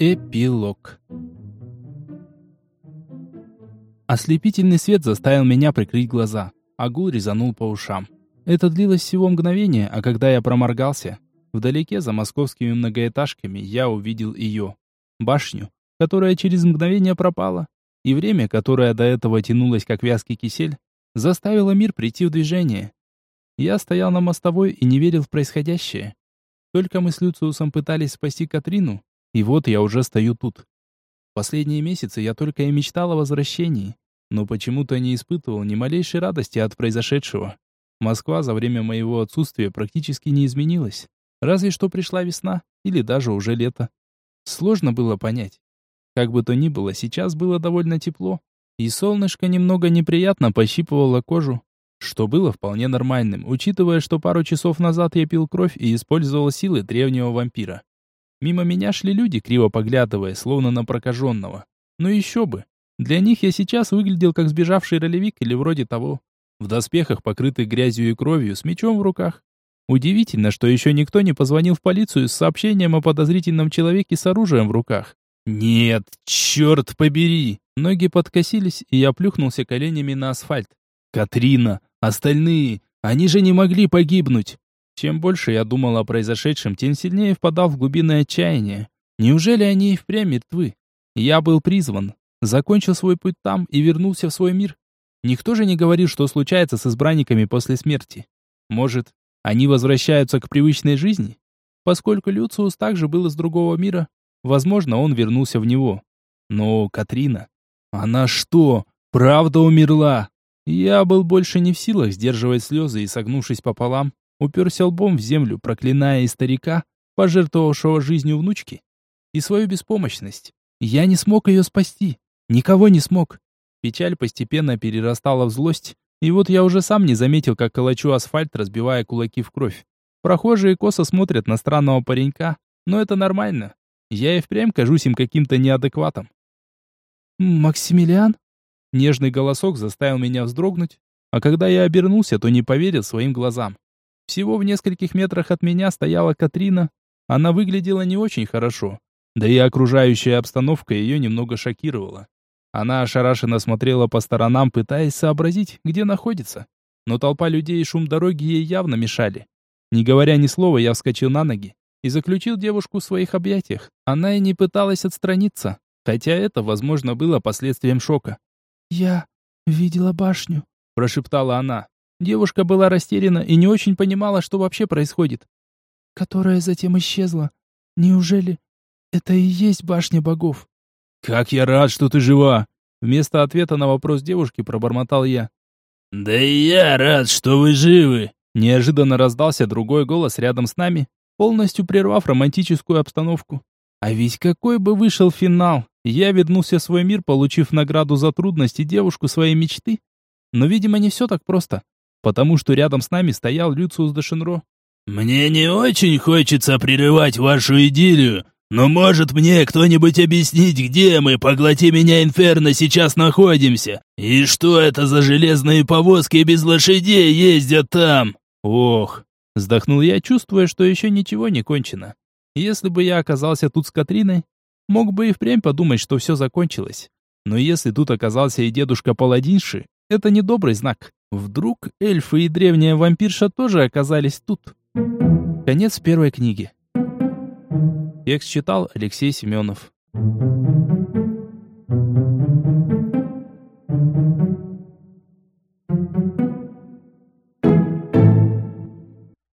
Эпилог Ослепительный свет заставил меня прикрыть глаза, а гул резанул по ушам. Это длилось всего мгновение, а когда я проморгался, вдалеке за московскими многоэтажками я увидел ее, башню, которая через мгновение пропала, и время, которое до этого тянулось как вязкий кисель, заставило мир прийти в движение. Я стоял на мостовой и не верил в происходящее. Только мы с Люциусом пытались спасти Катрину, и вот я уже стою тут. Последние месяцы я только и мечтал о возвращении, но почему-то не испытывал ни малейшей радости от произошедшего. Москва за время моего отсутствия практически не изменилась. Разве что пришла весна или даже уже лето. Сложно было понять. Как бы то ни было, сейчас было довольно тепло, и солнышко немного неприятно пощипывало кожу, что было вполне нормальным, учитывая, что пару часов назад я пил кровь и использовал силы древнего вампира. Мимо меня шли люди, криво поглядывая, словно на прокаженного. Ну еще бы. Для них я сейчас выглядел как сбежавший ролевик или вроде того. В доспехах, покрытых грязью и кровью, с мечом в руках. Удивительно, что еще никто не позвонил в полицию с сообщением о подозрительном человеке с оружием в руках. Нет, черт побери! Ноги подкосились, и я плюхнулся коленями на асфальт. Катрина, остальные, они же не могли погибнуть. Чем больше я думал о произошедшем, тем сильнее впадал в глубины отчаяния. Неужели они и впрямь мертвы? Я был призван, закончил свой путь там и вернулся в свой мир. Никто же не говорил, что случается с избранниками после смерти. Может, они возвращаются к привычной жизни? Поскольку Люциус также был из другого мира, Возможно, он вернулся в него. Но Катрина... Она что, правда умерла? Я был больше не в силах сдерживать слезы и, согнувшись пополам, уперся лбом в землю, проклиная и старика, пожертвовавшего жизнью внучки, и свою беспомощность. Я не смог ее спасти. Никого не смог. Печаль постепенно перерастала в злость, и вот я уже сам не заметил, как колочу асфальт, разбивая кулаки в кровь. Прохожие косо смотрят на странного паренька, но это нормально. Я и впрямь кажусь им каким-то неадекватом. «Максимилиан?» Нежный голосок заставил меня вздрогнуть, а когда я обернулся, то не поверил своим глазам. Всего в нескольких метрах от меня стояла Катрина. Она выглядела не очень хорошо, да и окружающая обстановка ее немного шокировала. Она ошарашенно смотрела по сторонам, пытаясь сообразить, где находится. Но толпа людей и шум дороги ей явно мешали. Не говоря ни слова, я вскочил на ноги и заключил девушку в своих объятиях. Она и не пыталась отстраниться, хотя это, возможно, было последствием шока. «Я видела башню», — прошептала она. Девушка была растеряна и не очень понимала, что вообще происходит. «Которая затем исчезла. Неужели это и есть башня богов?» «Как я рад, что ты жива!» Вместо ответа на вопрос девушки пробормотал я. «Да и я рад, что вы живы!» Неожиданно раздался другой голос рядом с нами, полностью прервав романтическую обстановку. А ведь какой бы вышел финал, я вернулся в свой мир, получив награду за трудности девушку своей мечты. Но, видимо, не все так просто, потому что рядом с нами стоял Люциус де Шенро. «Мне не очень хочется прерывать вашу идиллию, но может мне кто-нибудь объяснить, где мы, поглоти меня, Инферно, сейчас находимся? И что это за железные повозки без лошадей ездят там?» «Ох, Вздохнул я, чувствуя, что еще ничего не кончено. Если бы я оказался тут с Катриной, мог бы и впрямь подумать, что все закончилось. Но если тут оказался и дедушка Паладинши, это недобрый знак. Вдруг эльфы и древняя вампирша тоже оказались тут. Конец первой книги. Текст читал Алексей Семенов.